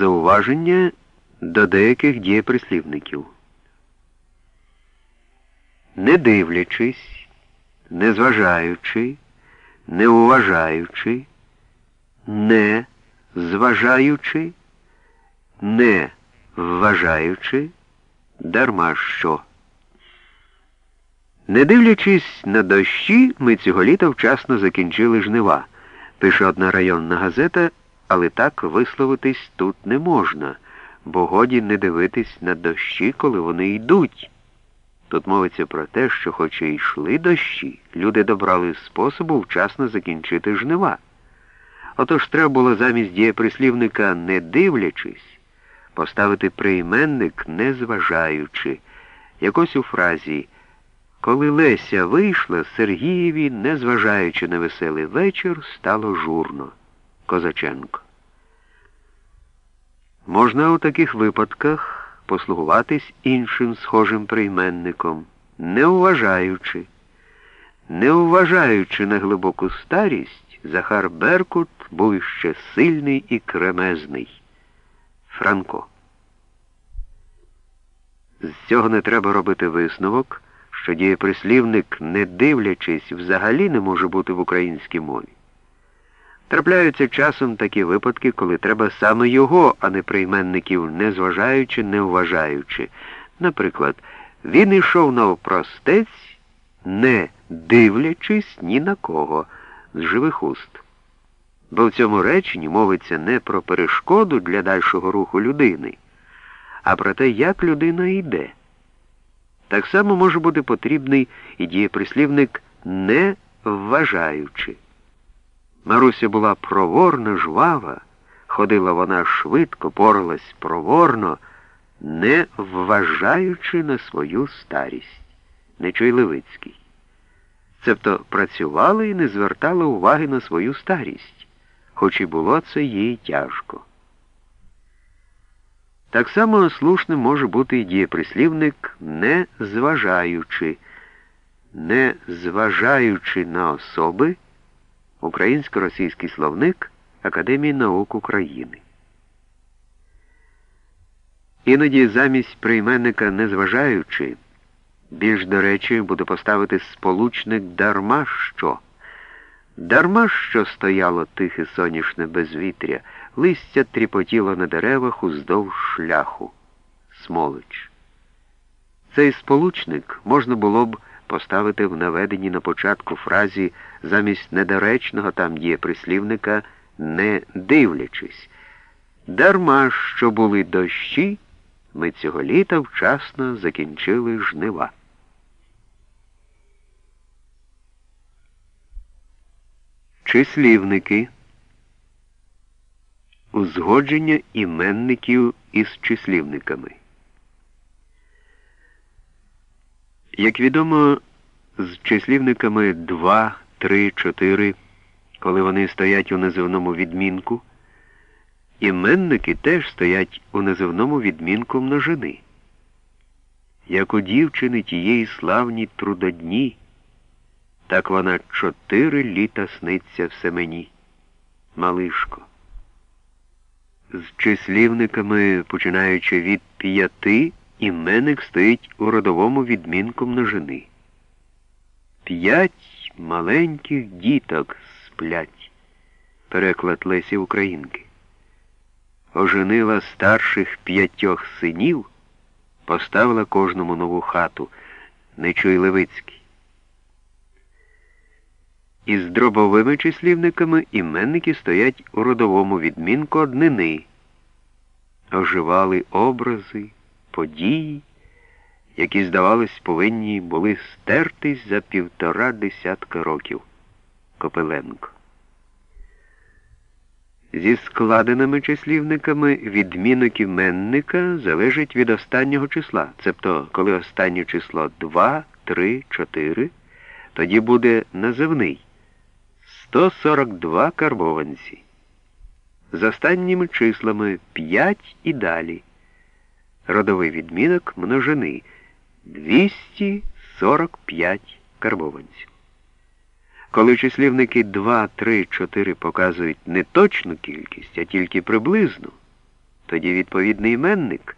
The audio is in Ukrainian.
Зауваження до деяких дієприслівників. Не дивлячись, не зважаючи, не уважаючи, не зважаючи, не вважаючи, дарма що. Не дивлячись на дощі, ми цього літа вчасно закінчили жнива, пише одна районна газета, але так висловитись тут не можна, бо годі не дивитись на дощі, коли вони йдуть. Тут мовиться про те, що хоч і йшли дощі, люди добрали способу вчасно закінчити жнива. Отож треба було замість дієприслівника не дивлячись, поставити прийменник не зважаючи, якось у фразі коли Леся вийшла, Сергієві, незважаючи на веселий вечір, стало журно. Козаченко. Можна у таких випадках послугуватись іншим схожим прийменником, не уважаючи. Не вважаючи на глибоку старість, Захар Беркут був ще сильний і кремезний. Франко. З цього не треба робити висновок що дієприслівник, не дивлячись, взагалі не може бути в українській мові. Трапляються часом такі випадки, коли треба саме його, а не прийменників, не зважаючи, не вважаючи. Наприклад, він йшов навпростець, не дивлячись ні на кого з живих уст. Бо в цьому реченні мовиться не про перешкоду для дальшого руху людини, а про те, як людина йде. Так само може бути потрібний і дієприслівник не вважаючи. Маруся була проворна, жвава, ходила вона швидко, поралась проворно, не вважаючи на свою старість. Нечуй Левицький. Цебто працювала і не звертала уваги на свою старість, хоч і було це їй тяжко. Так само слушним може бути і дієприслівник не зважаючи, не зважаючи на особи Українсько-російський словник Академії наук України. Іноді замість прийменника незважаючи, більш до речі, буде поставити сполучник дарма що. Дарма що стояло тихе сонячне безвітря, листя тріпотіло на деревах уздовж шляху. Смолич. Цей сполучник можна було б поставити в наведенні на початку фразі замість недоречного там дієприслівника не дивлячись. Дарма що були дощі, ми цього літа вчасно закінчили жнива. Числівники. Узгодження іменників із числівниками. Як відомо, з числівниками 2, 3, 4, коли вони стоять у називному відмінку, іменники теж стоять у називному відмінку множини. Як у дівчини тієї славні трудодні. Так вона чотири літа сниться все мені, малишко. З числівниками, починаючи від п'яти, іменник стоїть у родовому відмінку множини. П'ять маленьких діток сплять, переклад Лесі Українки. Оженила старших п'ятьох синів, поставила кожному нову хату, Нечуй Левицький. Із дробовими числівниками іменники стоять у родовому відмінку однини. Оживали образи, події, які, здавалось, повинні були стертись за півтора десятка років. Копеленко. Зі складеними числівниками відмінок іменника залежить від останнього числа. Цебто, коли останнє число 2, 3, 4, тоді буде називний. 142 карбованці. З останніми числами 5 і далі. Родовий відмінок множини 245 карбованців. Коли числівники 2, 3, 4 показують не точну кількість, а тільки приблизну, тоді відповідний іменник